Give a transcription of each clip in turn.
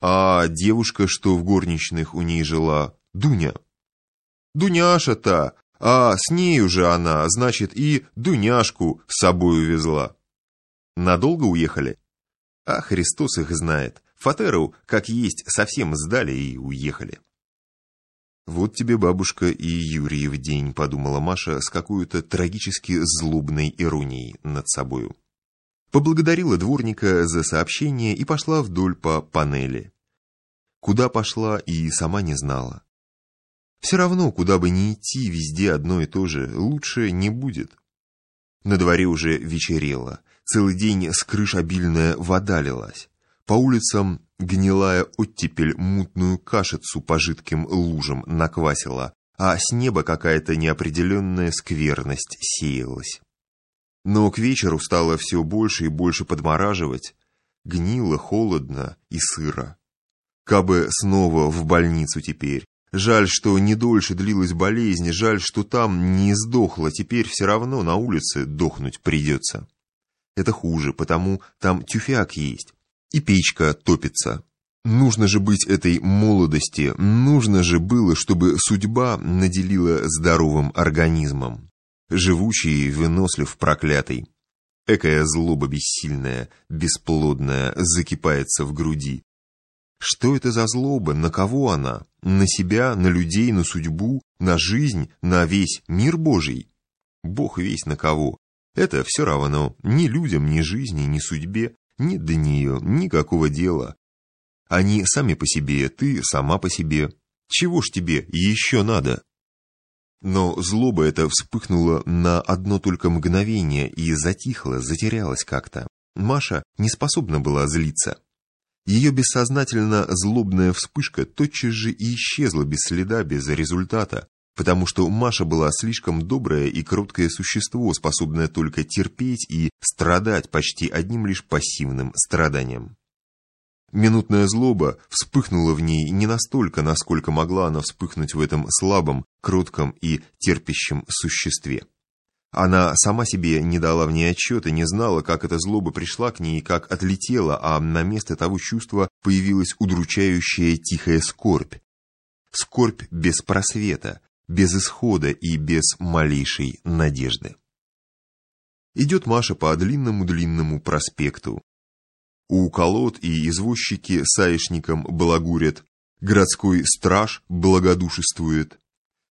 А девушка, что в горничных у ней жила, Дуня. Дуняша-то, а с ней уже она, значит, и Дуняшку с собой увезла. Надолго уехали? А Христос их знает. Фатеру, как есть, совсем сдали и уехали. «Вот тебе, бабушка, и Юрий в день», — подумала Маша с какой-то трагически злобной иронией над собою. Поблагодарила дворника за сообщение и пошла вдоль по панели. Куда пошла и сама не знала. Все равно, куда бы ни идти, везде одно и то же, лучше не будет. На дворе уже вечерело, целый день с крыш обильная вода лилась. По улицам гнилая оттепель мутную кашицу по жидким лужам наквасила, а с неба какая-то неопределенная скверность сеялась. Но к вечеру стало все больше и больше подмораживать. Гнило, холодно и сыро. Кабы снова в больницу теперь, Жаль, что не дольше длилась болезнь, жаль, что там не сдохла, теперь все равно на улице дохнуть придется. Это хуже, потому там тюфяк есть, и печка топится. Нужно же быть этой молодости, нужно же было, чтобы судьба наделила здоровым организмом. Живучий, вынослив, проклятый. Экая злоба бессильная, бесплодная, закипается в груди. Что это за злоба? На кого она? На себя, на людей, на судьбу, на жизнь, на весь мир Божий? Бог весь на кого? Это все равно ни людям, ни жизни, ни судьбе, нет до нее никакого дела. Они сами по себе, ты сама по себе. Чего ж тебе еще надо? Но злоба эта вспыхнула на одно только мгновение и затихла, затерялась как-то. Маша не способна была злиться. Ее бессознательно злобная вспышка тотчас же и исчезла без следа, без результата, потому что Маша была слишком доброе и кроткое существо, способное только терпеть и страдать почти одним лишь пассивным страданием. Минутная злоба вспыхнула в ней не настолько, насколько могла она вспыхнуть в этом слабом, кротком и терпящем существе. Она сама себе не дала в ней отчета, не знала, как эта злоба пришла к ней и как отлетела, а на место того чувства появилась удручающая тихая скорбь. Скорбь без просвета, без исхода и без малейшей надежды. Идет Маша по длинному-длинному проспекту. У колод и извозчики саишником балагурят, городской страж благодушествует.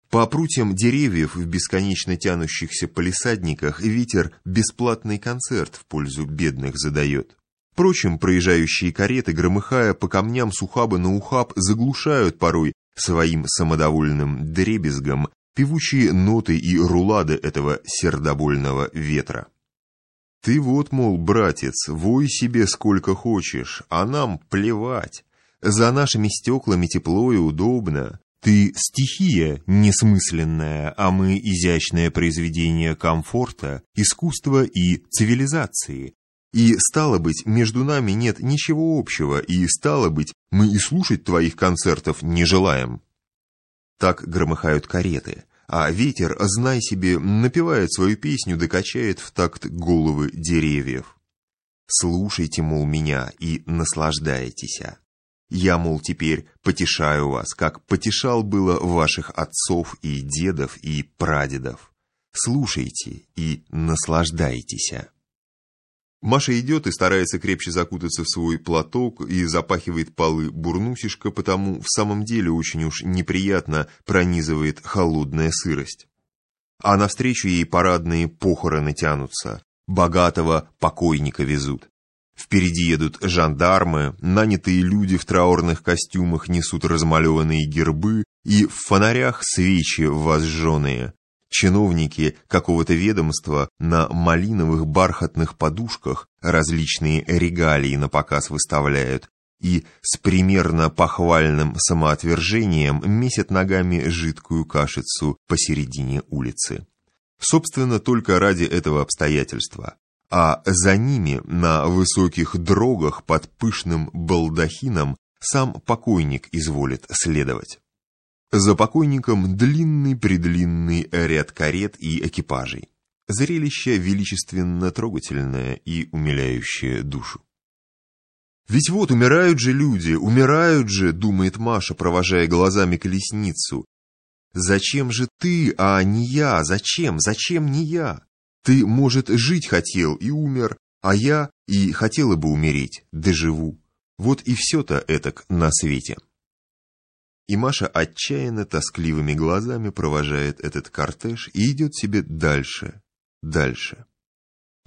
По прутьям деревьев в бесконечно тянущихся палисадниках ветер бесплатный концерт в пользу бедных задает. Впрочем, проезжающие кареты, громыхая по камням с ухаба на ухаб, заглушают порой своим самодовольным дребезгом певучие ноты и рулады этого сердобольного ветра. Ты вот, мол, братец, вой себе сколько хочешь, а нам плевать. За нашими стеклами тепло и удобно, ты стихия несмысленная, а мы изящное произведение комфорта, искусства и цивилизации. И, стало быть, между нами нет ничего общего, и, стало быть, мы и слушать твоих концертов не желаем. Так громыхают кареты, а ветер, знай себе, напевает свою песню, докачает в такт головы деревьев. Слушайте, мол, меня и наслаждайтесь. Я, мол, теперь потешаю вас, как потешал было ваших отцов и дедов и прадедов. Слушайте и наслаждайтесь. Маша идет и старается крепче закутаться в свой платок и запахивает полы бурнусишка, потому в самом деле очень уж неприятно пронизывает холодная сырость. А навстречу ей парадные похороны тянутся, богатого покойника везут. Впереди едут жандармы, нанятые люди в траурных костюмах несут размалеванные гербы и в фонарях свечи возжженные. Чиновники какого-то ведомства на малиновых бархатных подушках различные регалии на показ выставляют и с примерно похвальным самоотвержением месят ногами жидкую кашицу посередине улицы. Собственно, только ради этого обстоятельства а за ними на высоких дрогах под пышным балдахином сам покойник изволит следовать. За покойником длинный-предлинный ряд карет и экипажей. Зрелище величественно трогательное и умиляющее душу. Ведь вот умирают же люди, умирают же, думает Маша, провожая глазами колесницу. Зачем же ты, а не я? Зачем? Зачем не я? Ты, может, жить хотел и умер, а я и хотела бы умереть, доживу. Вот и все-то этак на свете. И Маша отчаянно тоскливыми глазами провожает этот кортеж и идет себе дальше, дальше.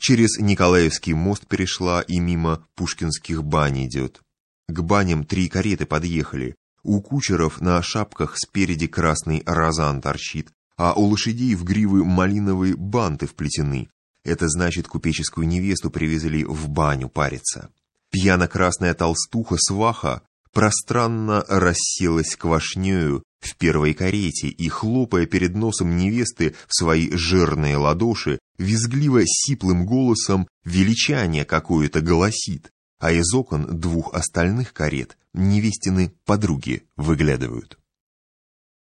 Через Николаевский мост перешла и мимо Пушкинских бань идет. К баням три кареты подъехали. У кучеров на шапках спереди красный розан торчит, а у лошадей в гривы малиновые банты вплетены. Это значит, купеческую невесту привезли в баню париться. Пьяно-красная толстуха-сваха пространно расселась квашнею в первой карете и, хлопая перед носом невесты в свои жирные ладоши, визгливо сиплым голосом величание какое-то голосит, а из окон двух остальных карет невестины подруги выглядывают.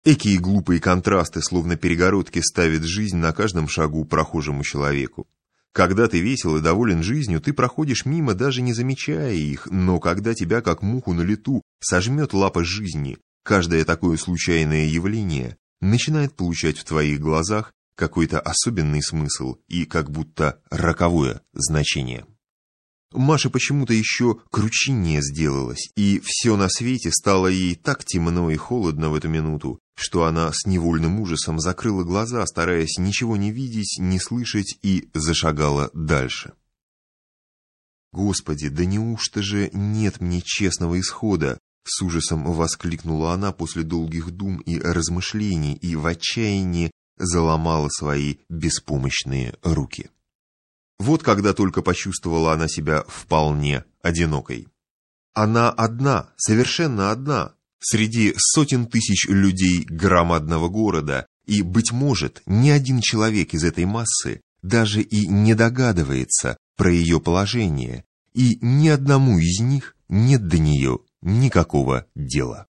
Экие глупые контрасты, словно перегородки, ставит жизнь на каждом шагу прохожему человеку. Когда ты весел и доволен жизнью, ты проходишь мимо, даже не замечая их, но когда тебя, как муху на лету, сожмет лапа жизни, каждое такое случайное явление начинает получать в твоих глазах какой-то особенный смысл и как будто роковое значение. Маше почему-то еще кручиннее сделалось, и все на свете стало ей так темно и холодно в эту минуту, что она с невольным ужасом закрыла глаза, стараясь ничего не видеть, не слышать, и зашагала дальше. «Господи, да неужто же нет мне честного исхода?» С ужасом воскликнула она после долгих дум и размышлений и в отчаянии заломала свои беспомощные руки. Вот когда только почувствовала она себя вполне одинокой. Она одна, совершенно одна, среди сотен тысяч людей громадного города, и, быть может, ни один человек из этой массы даже и не догадывается про ее положение, и ни одному из них нет до нее никакого дела.